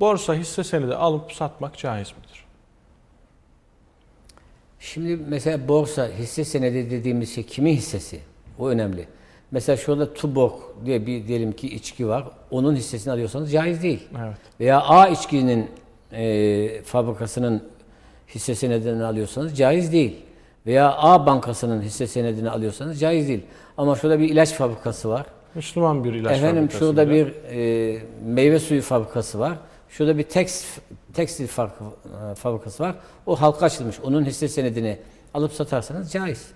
borsa hisse senedi alıp satmak caiz midir? Şimdi mesela borsa hisse senedi dediğimiz şey kimin hissesi? O önemli. Mesela şurada Tuborg diye bir diyelim ki içki var. Onun hissesini alıyorsanız caiz değil. Evet. Veya A içkinin e, fabrikasının hisse senedini alıyorsanız caiz değil. Veya A bankasının hisse senedini alıyorsanız caiz değil. Ama şurada bir ilaç fabrikası var. Müslüman bir ilaç Efendim fabrikası şurada bile. bir e, meyve suyu fabrikası var. Şurada bir tekst, tekstil fabrik- fabrikası var. O halka açılmış. Onun hisse senedini alıp satarsanız caiz.